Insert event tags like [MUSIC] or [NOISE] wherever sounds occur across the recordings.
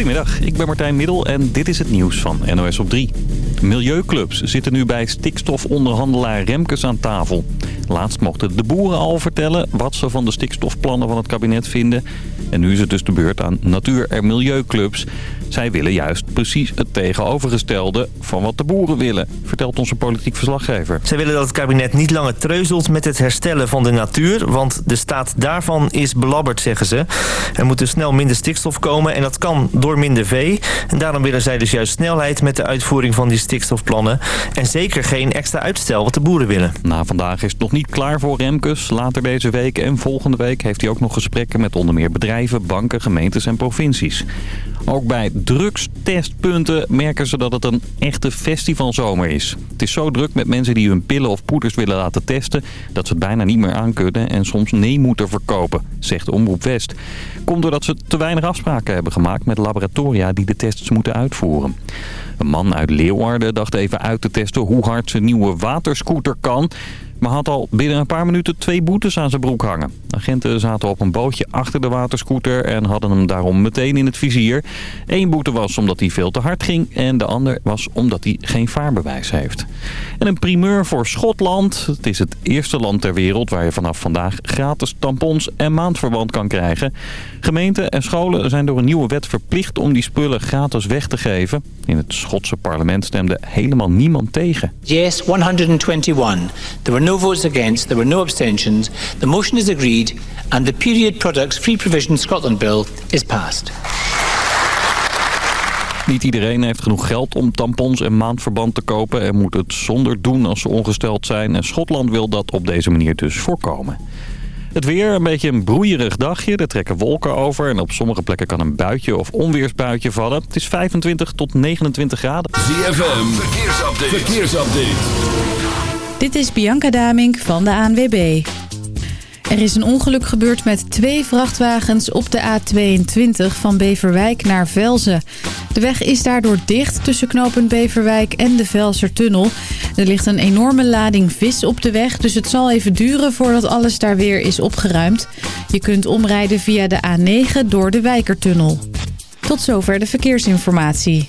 Goedemiddag, ik ben Martijn Middel en dit is het nieuws van NOS op 3. Milieuclubs zitten nu bij stikstofonderhandelaar Remkes aan tafel. Laatst mochten de boeren al vertellen wat ze van de stikstofplannen van het kabinet vinden. En nu is het dus de beurt aan natuur- en milieuclubs. Zij willen juist precies het tegenovergestelde van wat de boeren willen, vertelt onze politiek verslaggever. Zij willen dat het kabinet niet langer treuzelt met het herstellen van de natuur, want de staat daarvan is belabberd, zeggen ze. Er moet dus snel minder stikstof komen en dat kan door minder vee. En daarom willen zij dus juist snelheid met de uitvoering van die stikstofplannen. En zeker geen extra uitstel wat de boeren willen. Na vandaag is het nog niet klaar voor Remkes. Later deze week en volgende week heeft hij ook nog gesprekken met onder meer bedrijven, banken, gemeentes en provincies. Ook bij drugstestpunten merken ze dat het een echte festivalzomer is. Het is zo druk met mensen die hun pillen of poeders willen laten testen... dat ze het bijna niet meer aankunnen en soms nee moeten verkopen, zegt Omroep West. Komt doordat ze te weinig afspraken hebben gemaakt met laboratoria die de tests moeten uitvoeren. Een man uit Leeuwarden dacht even uit te testen hoe hard zijn nieuwe waterscooter kan maar had al binnen een paar minuten twee boetes aan zijn broek hangen. Agenten zaten op een bootje achter de waterscooter en hadden hem daarom meteen in het vizier. Eén boete was omdat hij veel te hard ging en de ander was omdat hij geen vaarbewijs heeft. En een primeur voor Schotland. Het is het eerste land ter wereld waar je vanaf vandaag gratis tampons en maandverband kan krijgen. Gemeenten en scholen zijn door een nieuwe wet verplicht om die spullen gratis weg te geven. In het Schotse parlement stemde helemaal niemand tegen. Yes, 121. There were no votes against, there were no abstentions. The motion is agreed and the Period Products Free Provision Scotland Bill is passed. Niet iedereen heeft genoeg geld om tampons en maandverband te kopen... en moet het zonder doen als ze ongesteld zijn. En Schotland wil dat op deze manier dus voorkomen. Het weer, een beetje een broeierig dagje. Er trekken wolken over en op sommige plekken kan een buitje of onweersbuitje vallen. Het is 25 tot 29 graden. ZFM, verkeersupdate. verkeersupdate. Dit is Bianca Damink van de ANWB. Er is een ongeluk gebeurd met twee vrachtwagens op de A22 van Beverwijk naar Velzen. De weg is daardoor dicht tussen knooppunt Beverwijk en de Velsertunnel. Er ligt een enorme lading vis op de weg, dus het zal even duren voordat alles daar weer is opgeruimd. Je kunt omrijden via de A9 door de Wijkertunnel. Tot zover de verkeersinformatie.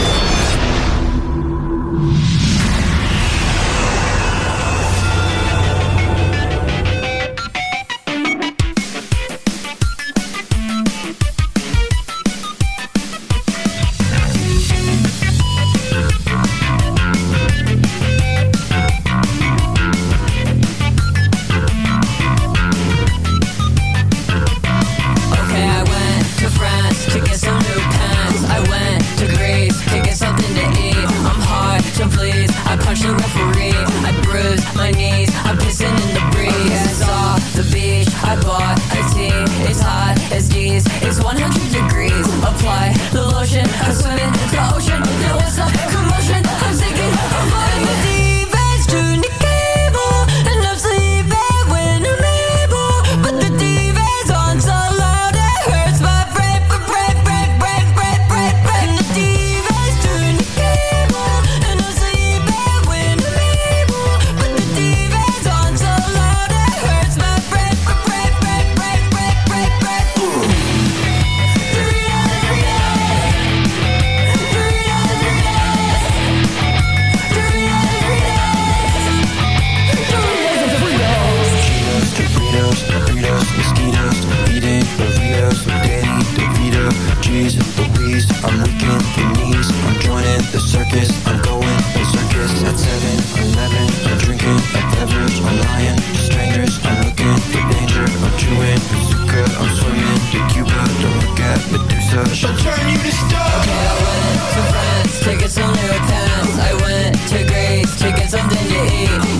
have to look at Medusa She'll turn you to stone. Okay, I went to France to get some lyric I went to Greece to get something to eat.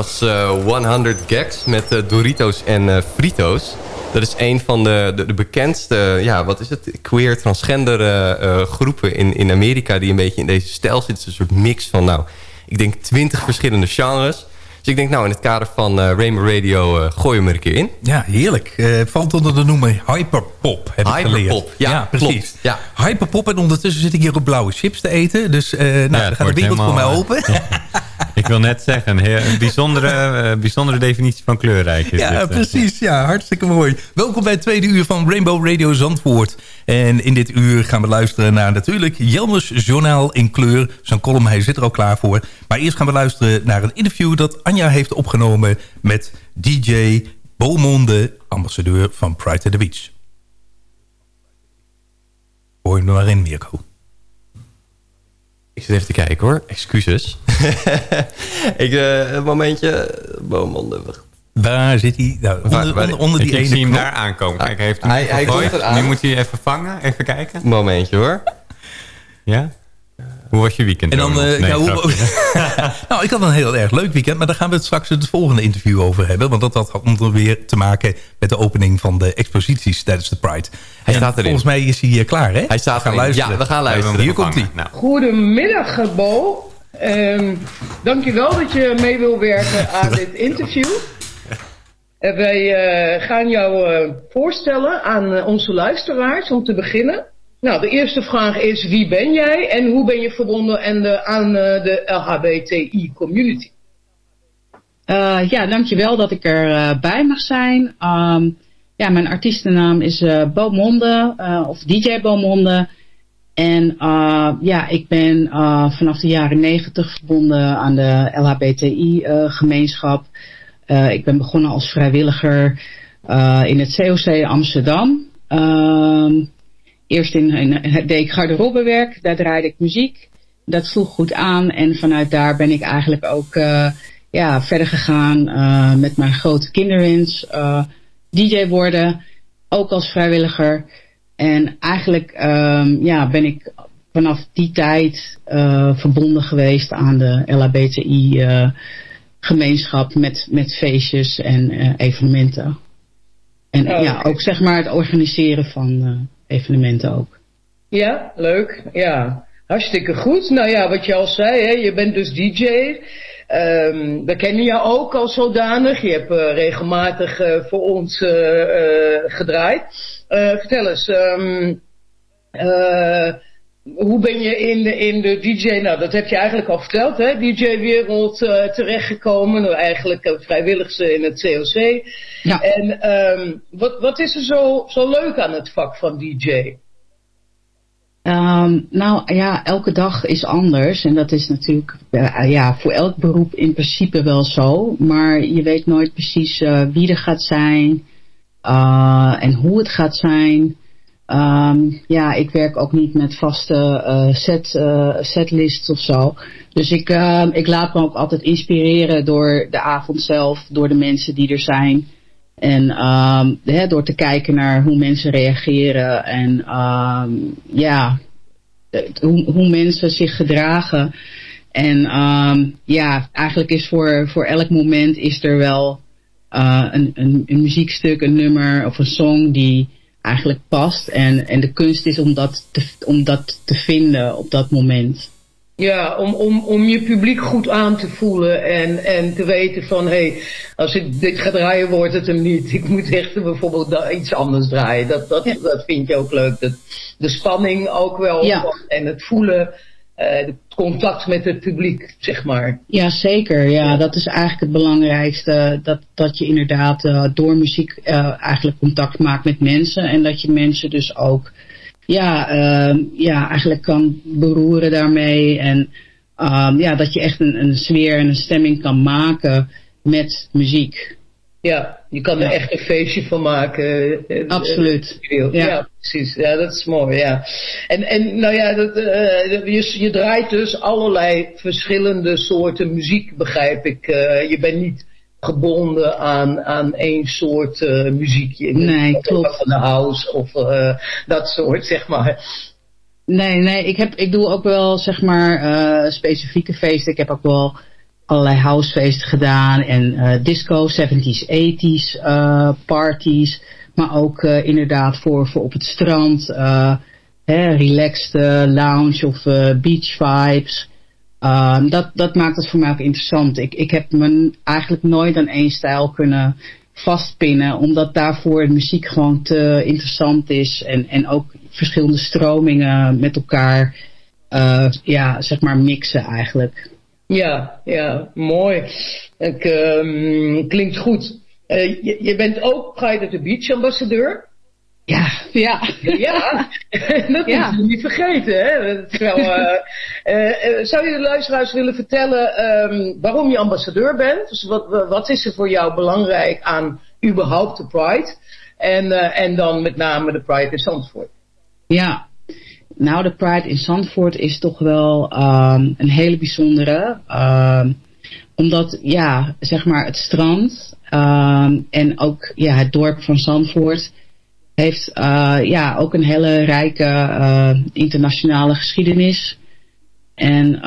Was uh, 100 Gags met uh, Doritos en uh, Fritos. Dat is een van de, de, de, bekendste, ja, wat is het, queer, transgender uh, groepen in, in Amerika... die een beetje in deze stijl zitten. een soort mix van, nou, ik denk twintig verschillende genres. Dus ik denk, nou, in het kader van uh, Rainbow Radio uh, gooi hem er een keer in. Ja, heerlijk. Uh, valt onder de noemer hyperpop, heb hyperpop, ik geleerd. Ja, ja precies. Klopt, ja. Hyperpop en ondertussen zit ik hier op blauwe chips te eten. Dus nou, ja, dan gaat de wereld voor mij open. [LAUGHS] ik wil net zeggen, een bijzondere, bijzondere definitie van kleurrijk. ja, dit, precies. Ja, hartstikke mooi. Welkom bij het tweede uur van Rainbow Radio Zandvoort. En in dit uur gaan we luisteren naar natuurlijk Jelmers Journaal in kleur. Zijn column, hij zit er al klaar voor. Maar eerst gaan we luisteren naar een interview dat Anja heeft opgenomen met DJ Beaumonde, ambassadeur van Pride to the Beach. Hoor je maar in, Mirko. Ik zit even te kijken hoor, excuses. [LAUGHS] ik, uh, een momentje, wacht. Waar zit hij? Nou, onder, onder, onder, die ik, ene zie hem daar aankomen. Kijk, hij heeft hem hij, hij komt eraan. Nu moet hij even vangen. Even kijken. Momentje hoor. Ja? Hoe was je weekend? En dan, uh, nee, ja, hoe, [LAUGHS] nou, ik had een heel erg leuk weekend. Maar daar gaan we het straks het volgende interview over hebben. Want dat had onder weer te maken met de opening van de exposities tijdens de Pride. Hij en staat erin. Volgens mij is hij hier klaar, hè? Hij staat we gaan luisteren. Ja, we gaan luisteren. Hier komt hij. Nou. Goedemiddag, Bo. Um, dankjewel dat je mee wil werken aan [LAUGHS] dit interview. Uh, wij uh, gaan jou uh, voorstellen aan onze luisteraars om te beginnen. Nou, de eerste vraag is wie ben jij en hoe ben je verbonden aan de, aan de LHBTI community? ja, dankjewel dat ik erbij bij mag zijn. Um, ja, mijn artiestennaam is Beaumonde of DJ Beaumonde. En ja, ik ben vanaf de jaren negentig verbonden aan de LHBTI gemeenschap. Uh, ik ben begonnen als vrijwilliger uh, in het COC Amsterdam. Eerst in, in, deed ik garderobewerk, daar draaide ik muziek. Dat sloeg goed aan en vanuit daar ben ik eigenlijk ook uh, ja, verder gegaan met mijn grote kinderwens. DJ worden, ook als vrijwilliger. En eigenlijk um, ja, ben ik vanaf die tijd verbonden geweest aan de LHBTI gemeenschap met, met feestjes en evenementen. En oh, ja, ook zeg maar het organiseren van evenementen ook. Ja, leuk. Ja, hartstikke goed. Nou ja, wat je al zei, hè, je bent dus DJ. Um, we kennen jou ook al zodanig. Je hebt uh, regelmatig voor ons gedraaid. vertel eens, um, hoe ben je in de, in de DJ, nou dat heb je eigenlijk al verteld, hè, DJ-wereld uh, terechtgekomen, nou, eigenlijk uh, vrijwilligste in het COC. Ja. En um, wat, wat is er zo, zo leuk aan het vak van DJ? Um, ehm, nou ja, elke dag is anders en dat is natuurlijk uh, ja, voor elk beroep in principe wel zo, maar je weet nooit precies wie er gaat zijn en hoe het gaat zijn. Um, ja, ik werk ook niet met vaste uh, set, uh, setlists of zo. Dus ik, uh, ik laat me ook altijd inspireren door de avond zelf, door de mensen die er zijn. En um, hè, door te kijken naar hoe mensen reageren en ja, hoe, hoe mensen zich gedragen. En ja, eigenlijk is voor, voor elk moment is er wel uh, een, een, een muziekstuk, een nummer of een song die eigenlijk past. En, en de kunst is om dat, te, om dat te vinden op dat moment. Ja, om, om, om je publiek goed aan te voelen en, en te weten van hé, hey, als ik dit ga draaien wordt het hem niet. Ik moet echt bijvoorbeeld iets anders draaien. Dat, dat, dat vind je ook leuk. Dat, de spanning ook wel ja. en het voelen uh, contact met het publiek, zeg maar. Ja, zeker. Ja, dat is eigenlijk het belangrijkste. Dat, dat je inderdaad uh, door muziek uh, eigenlijk contact maakt met mensen. En dat je mensen dus ook ja, ja, eigenlijk kan beroeren daarmee. En um, ja, dat je echt een, een sfeer en een stemming kan maken met muziek. Ja, je kan er echt een feestje van maken. Eh, eh, Absoluut. Ja. ja. precies. Ja, dat is mooi, ja. En, en nou ja, dat, uh, je, je draait dus allerlei verschillende soorten muziek, begrijp ik. Uh, je bent niet gebonden aan, aan één soort uh, muziekje. Nee, klopt. Van de house of dat soort, zeg maar. Nee, nee, ik, heb, ik doe ook wel, zeg maar, specifieke feesten. Ik heb ook wel allerlei housefeesten gedaan en uh, disco, 70s, 80s uh, parties. Maar ook uh, inderdaad voor, voor op het strand, hè, relaxed lounge of beach vibes. Um, dat, dat maakt het voor mij ook interessant. Ik, ik heb me eigenlijk nooit aan één stijl kunnen vastpinnen, omdat daarvoor de muziek gewoon te interessant is en, en ook verschillende stromingen met elkaar ja, zeg maar mixen eigenlijk. Ja, ja, mooi. Ik, um, klinkt goed. Uh, je, je, bent ook Pride at the Beach ambassadeur. Ja, ja. Ja, [LAUGHS] dat ja. moet je niet vergeten. Hè? Terwijl, uh, uh, zou je de luisteraars willen vertellen um, waarom je ambassadeur bent? Dus wat, wat is er voor jou belangrijk aan überhaupt de Pride? En, en dan met name de Pride in Zandvoort. Ja, nou, de Pride in Zandvoort is toch wel um, een hele bijzondere. Um, omdat, ja, zeg maar het strand um, en ook ja, het dorp van Zandvoort heeft uh, ja, ook een hele rijke uh, internationale geschiedenis. En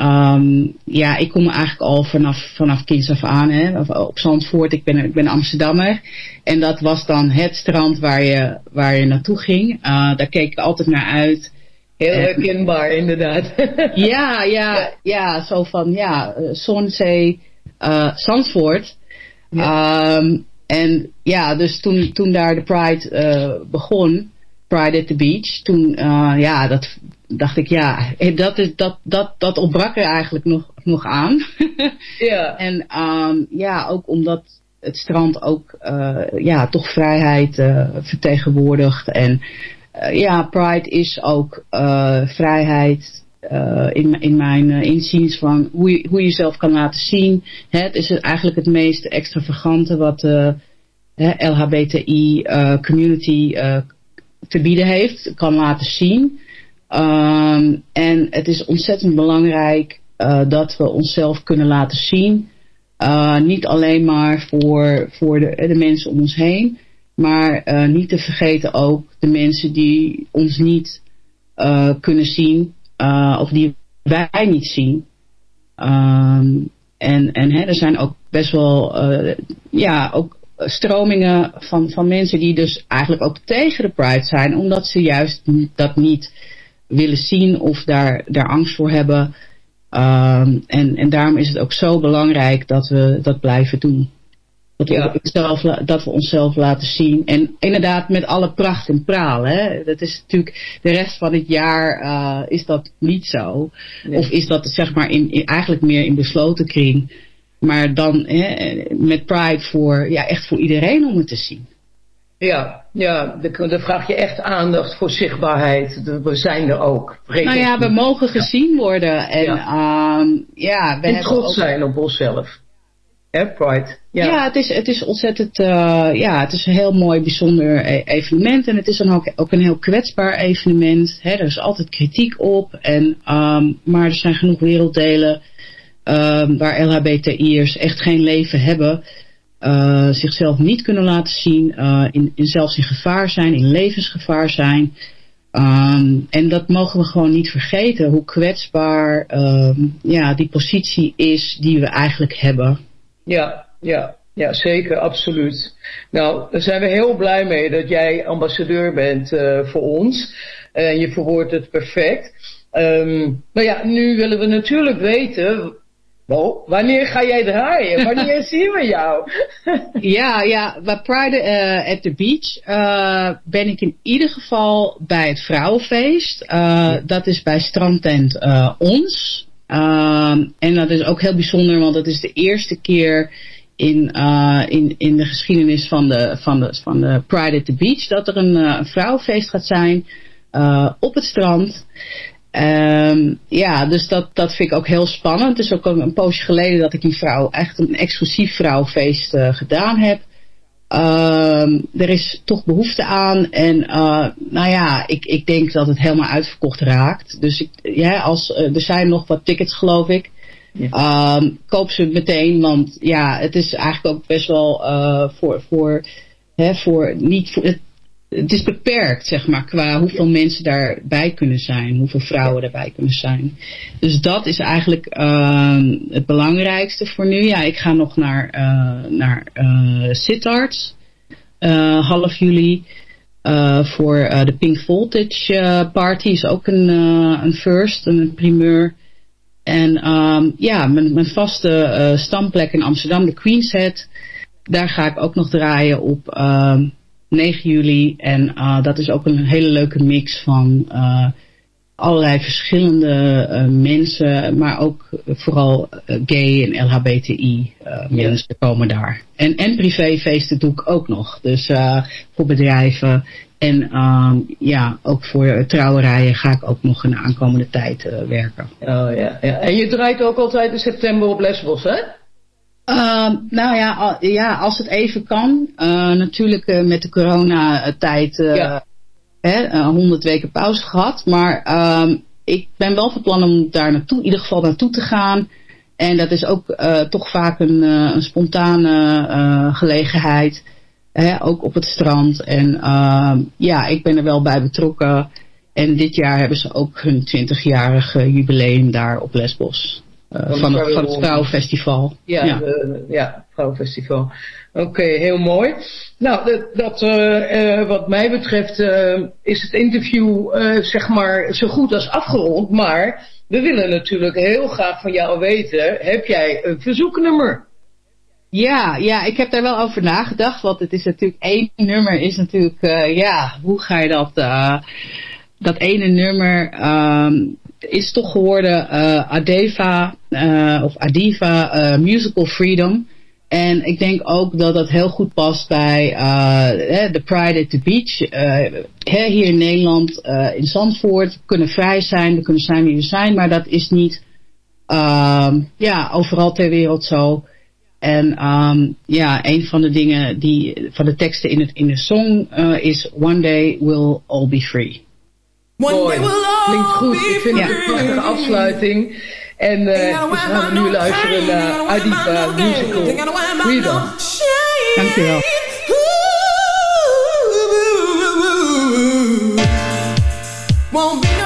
ja, ik kom eigenlijk al vanaf, vanaf kinds af aan hè, op Zandvoort. Ik ben, ik ben Amsterdammer. En dat was dan het strand waar je, waar je naartoe ging. Uh, daar keek ik altijd naar uit. Heel herkenbaar, inderdaad. [LAUGHS] ja, ja, ja, zo van, ja, Zonsee, uh, Zandvoort. Ja. Um, en ja, dus toen, toen daar de Pride uh, begon, Pride at the Beach, toen, uh, ja, dat dacht ik, ja, dat, is, dat, dat, dat ontbrak er eigenlijk nog, nog aan. [LAUGHS] ja. [LAUGHS] En um, ja, ook omdat het strand ook, uh, ja, toch vrijheid vertegenwoordigt en uh, ja, Pride is ook uh, vrijheid uh, in, in mijn inziens van hoe je, hoe je jezelf kan laten zien. Het is eigenlijk het meest extravagante wat de LHBTI community te bieden heeft, kan laten zien. Um, en het is ontzettend belangrijk dat we onszelf kunnen laten zien. niet alleen maar voor, voor de, de mensen om ons heen, maar uh, niet te vergeten ook de mensen die ons niet uh, kunnen zien uh, of die wij niet zien. Um, en en er zijn ook best wel ja, ook stromingen van, van mensen die dus eigenlijk ook tegen de Pride zijn, omdat ze juist dat niet willen zien of daar, daar angst voor hebben. Um, en, en daarom is het ook zo belangrijk dat we dat blijven doen. Dat we, ja. onszelf, dat we onszelf laten zien. En inderdaad met alle pracht en praal. Hè? Dat is natuurlijk de rest van het jaar uh, is dat niet zo. Nee. Of is dat zeg maar in, in, eigenlijk meer in besloten kring. Maar dan hè, met Pride voor, ja, echt voor iedereen om het te zien. Ja, ja, dan vraag je echt aandacht voor zichtbaarheid. We zijn er ook. Nou ja, we mogen gezien worden. En ja, um, ja we en trots ook... zijn op onszelf. Hè, Pride. Ja, ja het, is, het is ontzettend, uh, ja, het is een heel mooi, bijzonder e- evenement. En het is dan ook, ook een heel kwetsbaar evenement. Hè, er is altijd kritiek op. En, um, maar er zijn genoeg werelddelen um, waar LHBTI'ers echt geen leven hebben. Uh, zichzelf niet kunnen laten zien. Uh, in, in zelfs in gevaar zijn, in levensgevaar zijn. Um, en dat mogen we gewoon niet vergeten. Hoe kwetsbaar ja, die positie is die we eigenlijk hebben. Ja, ja, ja, zeker, absoluut. Nou, daar zijn we heel blij mee dat jij ambassadeur bent uh, voor ons. En je verwoordt het perfect. Um, nou ja, nu willen we natuurlijk weten... Wanneer ga jij draaien? [LAUGHS] Wanneer zien we jou? [LAUGHS] ja, ja, bij Pride uh, at the Beach uh, ben ik in ieder geval bij het vrouwenfeest. Uh, dat is bij strandtent Ons. Um, en dat is ook heel bijzonder, want het is de eerste keer in, uh, in, in de geschiedenis van de, van, de, van de Pride at the Beach dat er een, uh, vrouwenfeest gaat zijn uh, op het strand. Um, ja, dus dat, dat vind ik ook heel spannend. Het is ook een, poosje geleden dat ik een vrouw, echt een exclusief vrouwenfeest gedaan heb. Um, er is toch behoefte aan. En nou ja, ik, ik denk dat het helemaal uitverkocht raakt. Dus ik, ja, als, er zijn nog wat tickets geloof ik. Ja. Um, koop ze meteen, want ja, het is eigenlijk ook best wel uh, voor, voor, hè, voor niet voor, het, het is beperkt, zeg maar, qua hoeveel mensen daarbij kunnen zijn, hoeveel vrouwen daarbij kunnen zijn. Dus dat is eigenlijk ehm, het belangrijkste voor nu. Ja, ik ga nog naar, uh, naar Sittard, uh, half juli. voor de Pink Voltage Party is ook een, een first, een primeur. En um, ja, mijn, mijn vaste stamplek in Amsterdam, de Queen's Head. Daar ga ik ook nog draaien op 9 juli. En uh, dat is ook een hele leuke mix van uh, allerlei verschillende uh, mensen, maar ook vooral gay en LHBTI mensen ja. komen daar. En, en privéfeesten doe ik ook nog. Dus voor bedrijven en um, ja, ook voor trouwerijen ga ik ook nog in de aankomende tijd werken. Oh ja, ja, en je draait ook altijd in september op Lesbos, hè? Uh, nou ja, ja, als het even kan. Uh, natuurlijk uh, met de coronatijd ja. hè, 100 weken pauze gehad. Maar ehm, ik ben wel van plan om daar naartoe, in ieder geval naartoe te gaan. En dat is ook toch vaak een, een spontane gelegenheid. Hè, ook op het strand. En ehm, ja, ik ben er wel bij betrokken. En dit jaar hebben ze ook hun 20-jarige jubileum daar op Lesbos. Uh, van, van, het, van het Vrouwenfestival. Ja, ja. De, ja Vrouwenfestival. Oké, okay, heel mooi. Nou, dat, dat uh, uh, wat mij betreft is het interview zeg maar zo goed als afgerond. Maar we willen natuurlijk heel graag van jou weten, heb jij een verzoeknummer? Ja, ja, ik heb daar wel over nagedacht. Want het is natuurlijk één nummer is natuurlijk, ja, hoe ga je dat, dat ene nummer... Um, is toch geworden uh, Adeva of Adiva Musical Freedom. En ik denk ook dat dat heel goed past bij de Pride at the Beach. hier in Nederland, in Zandvoort, we kunnen vrij zijn, we kunnen zijn wie we zijn, maar dat is niet ehm, ja, overal ter wereld zo. En um, ja, een van de dingen die van de teksten in, het, in de song is One day we'll all be free. Mooi. Klinkt goed. Ik vind het een prachtige afsluiting. En uh, we gaan nu luisteren naar Adiva Musical Freedom. Dankjewel. Won't be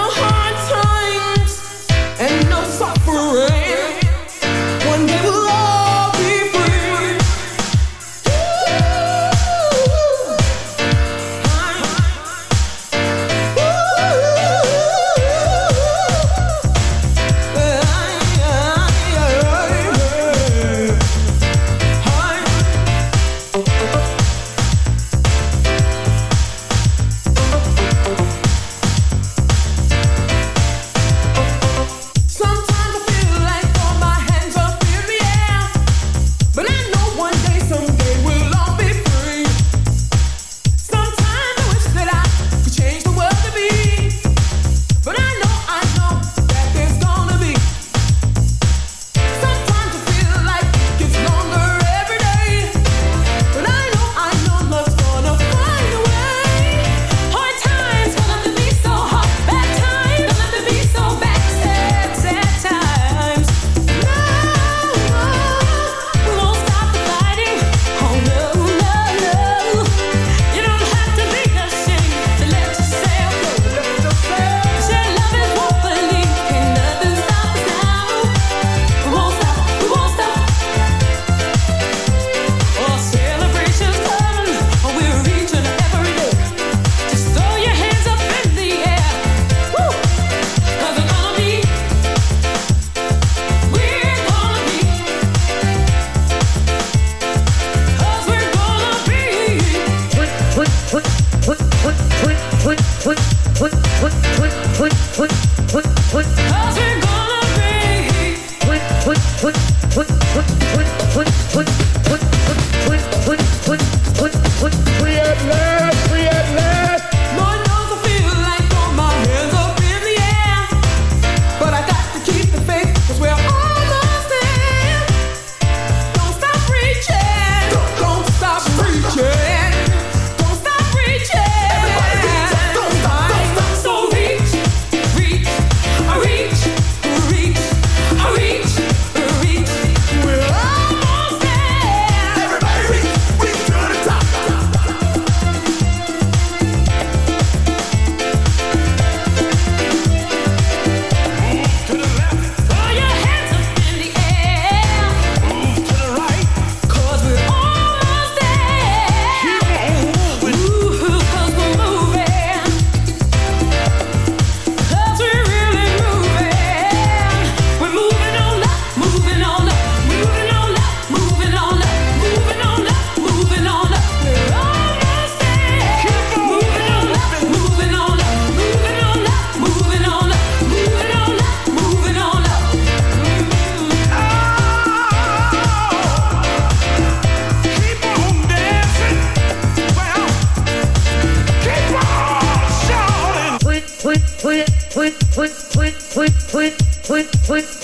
Free.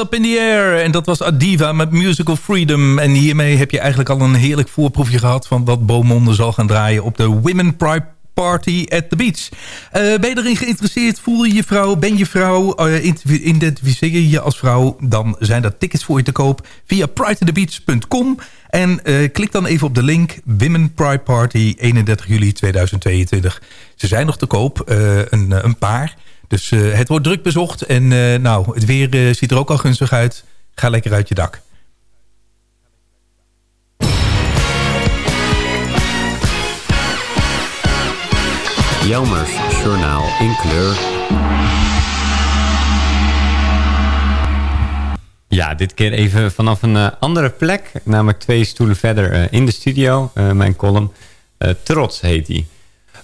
Up in the air. En dat was Adiva met Musical Freedom. En hiermee heb je eigenlijk al een heerlijk voorproefje gehad... van wat Beaumonde zal gaan draaien op de Women Pride Party at the Beach. Uh, ben je erin geïnteresseerd? Voel je je vrouw? Ben je vrouw? Uh, identificeer je je als vrouw? Dan zijn er tickets voor je te koop via prideatthebeach.com. En uh, klik dan even op de link Women Pride Party 31 juli 2022. Ze zijn nog te koop, een, een paar... Dus uh, het wordt druk bezocht en uh, nou, het weer uh, ziet er ook al gunstig uit. Ga lekker uit je dak. Jelmers Journaal in kleur. Ja, dit keer even vanaf een andere plek. Namelijk twee stoelen verder in de studio. mijn column. Trots heet die.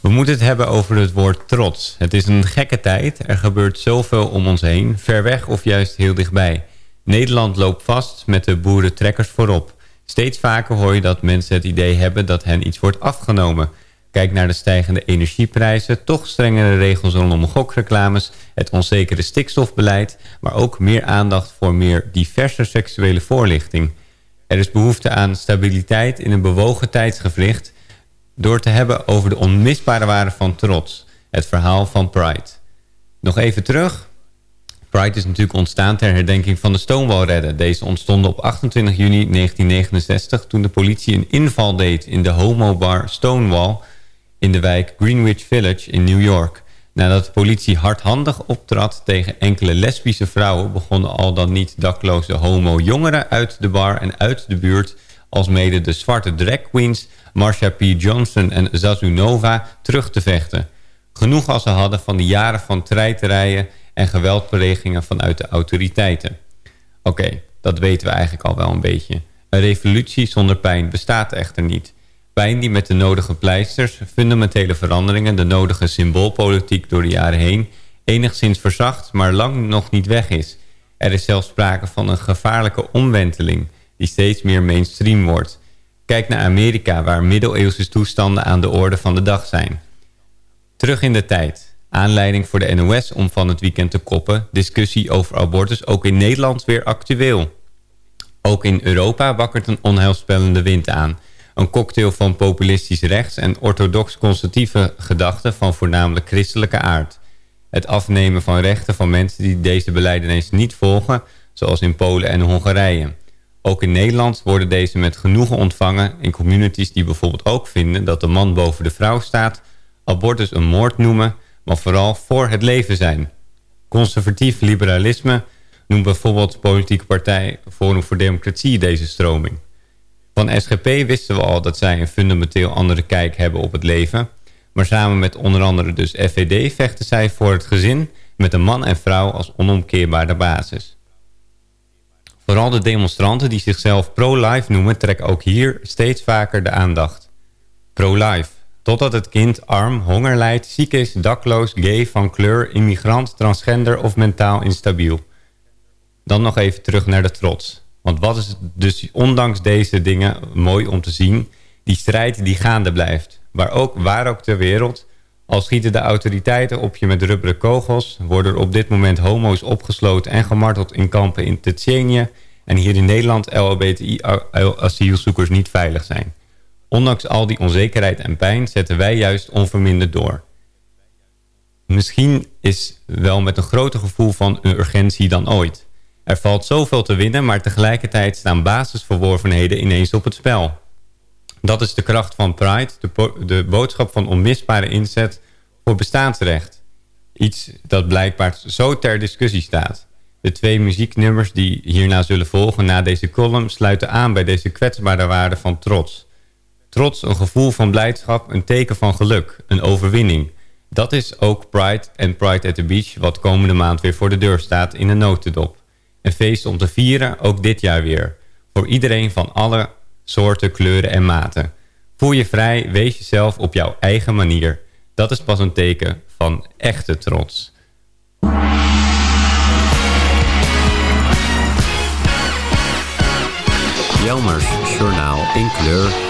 We moeten het hebben over het woord trots. Het is een gekke tijd. Er gebeurt zoveel om ons heen. Ver weg of juist heel dichtbij. Nederland loopt vast met de boerentrekkers voorop. Steeds vaker hoor je dat mensen het idee hebben dat hen iets wordt afgenomen. Kijk naar de stijgende energieprijzen, toch strengere regels rondom gokreclames, het onzekere stikstofbeleid, maar ook meer aandacht voor meer diverse seksuele voorlichting. Er is behoefte aan stabiliteit in een bewogen tijdsgevricht door te hebben over de onmisbare waarde van trots. Het verhaal van Pride. Nog even terug. Pride is natuurlijk ontstaan ter herdenking van de Stonewall-redden. Deze ontstonden op 28 juni 1969 toen de politie een inval deed in de homobar Stonewall in de wijk Greenwich Village in New York. Nadat de politie hardhandig optrad tegen enkele lesbische vrouwen... begonnen al dan niet dakloze homo-jongeren uit de bar en uit de buurt... als mede de zwarte drag queens Marsha P. Johnson en Zazu Nova terug te vechten. Genoeg als ze hadden van de jaren van treiterijen en geweldplegingen vanuit de autoriteiten. Oké, dat weten we eigenlijk al wel een beetje. Een revolutie zonder pijn bestaat echter niet. Pijn die met de nodige pleisters, fundamentele veranderingen... de nodige symboolpolitiek door de jaren heen... enigszins verzacht, maar lang nog niet weg is. Er is zelfs sprake van een gevaarlijke omwenteling die steeds meer mainstream wordt. Kijk naar Amerika, waar middeleeuwse toestanden aan de orde van de dag zijn. Terug in de tijd. Aanleiding voor de NOS om van het weekend te koppen. Discussie over abortus ook in Nederland weer actueel. Ook in Europa wakkert een onheilspellende wind aan. Een cocktail van populistisch rechts en orthodox-conservatieve gedachten van voornamelijk christelijke aard. Het afnemen van rechten van mensen die deze ineens niet volgen, zoals in Polen en Hongarije. Ook in Nederland worden deze met genoegen ontvangen in communities die bijvoorbeeld ook vinden dat de man boven de vrouw staat, abortus een moord noemen, maar vooral voor het leven zijn. Conservatief liberalisme noemt bijvoorbeeld de politieke partij Forum voor Democratie deze stroming. Van SGP wisten we al dat zij een fundamenteel andere kijk hebben op het leven. Maar samen met onder andere dus FVD vechten zij voor het gezin met een man en vrouw als onomkeerbare basis. Vooral de demonstranten die zichzelf pro-life noemen trekken ook hier steeds vaker de aandacht. Pro-life, totdat het kind arm, honger lijdt, ziek is, dakloos, gay, van kleur, immigrant, transgender of mentaal instabiel. Dan nog even terug naar de trots. Want wat is dus ondanks deze dingen mooi om te zien... die strijd die gaande blijft. Waar ook, waar ook ter wereld... al schieten de autoriteiten op je met rubberen kogels... worden er op dit moment homo's opgesloten en gemarteld in kampen in Tsjetsjenië... en hier in Nederland LHBTI-asielzoekers niet veilig zijn. Ondanks al die onzekerheid en pijn zetten wij juist onverminderd door. Misschien is wel met een groter gevoel van urgentie dan ooit... Er valt zoveel te winnen, maar tegelijkertijd staan basisverworvenheden ineens op het spel. Dat is de kracht van Pride, de, de boodschap van onmisbare inzet voor bestaansrecht. Iets dat blijkbaar zo ter discussie staat. De twee muzieknummers die hierna zullen volgen na deze column... sluiten aan bij deze kwetsbare waarde van trots. Trots, een gevoel van blijdschap, een teken van geluk, een overwinning. Dat is ook Pride en Pride at the Beach... wat komende maand weer voor de deur staat in een notendop. Een feest om te vieren, ook dit jaar weer. Voor iedereen van alle soorten, kleuren en maten. Voel je vrij, wees jezelf op jouw eigen manier. Dat is pas een teken van echte trots. Jelmers Journaal in kleur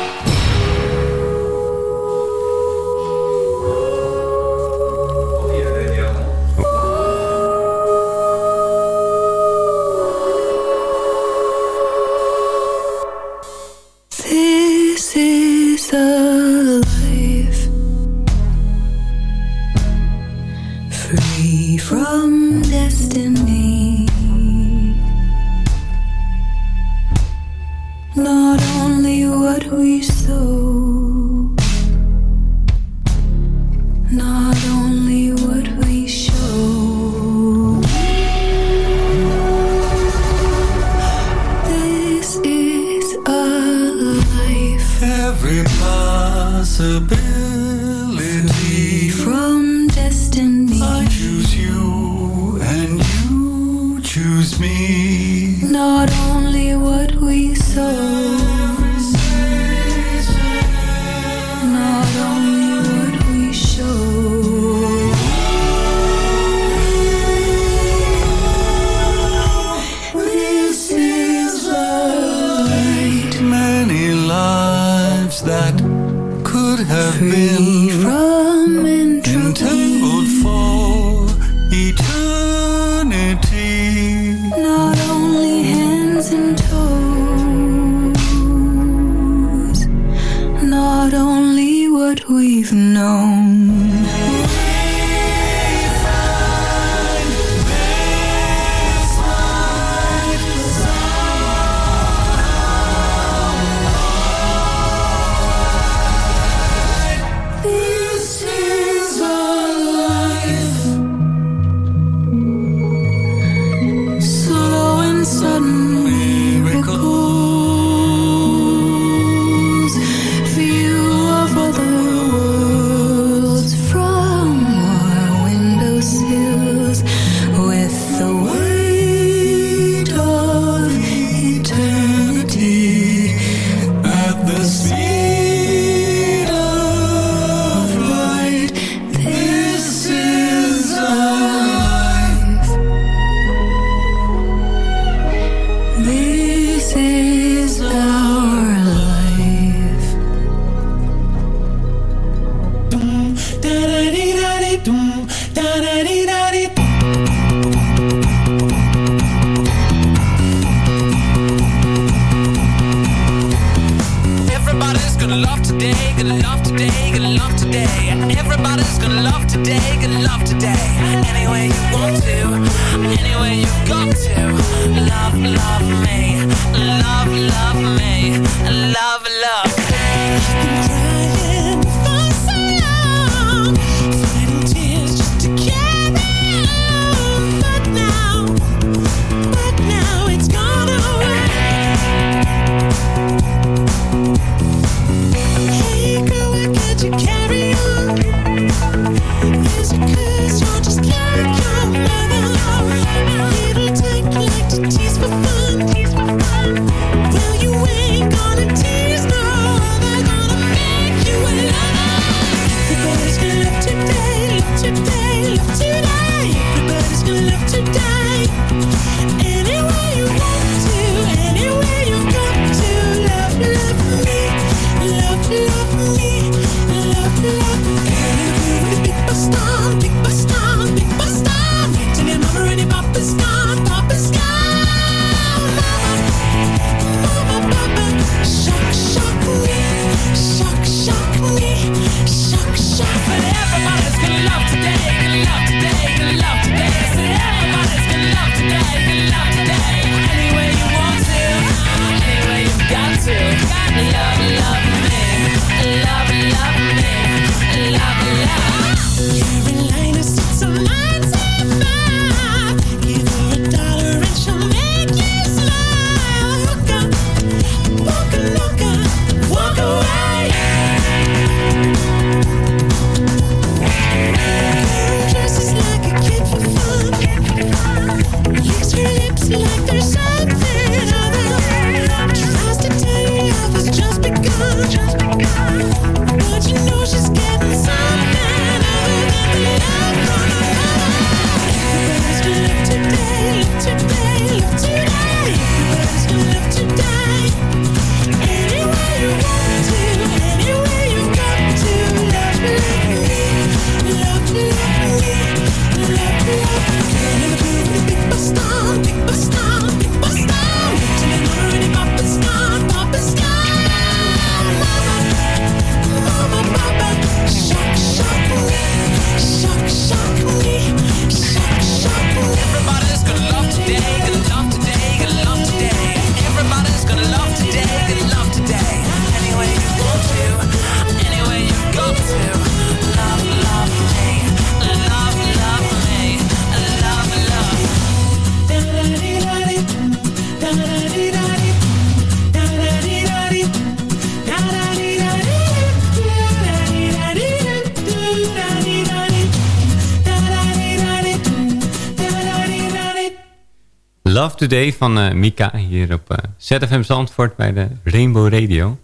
Love Today van eh, Mika hier op eh, ZFM Zandvoort bij de Rainbow Radio.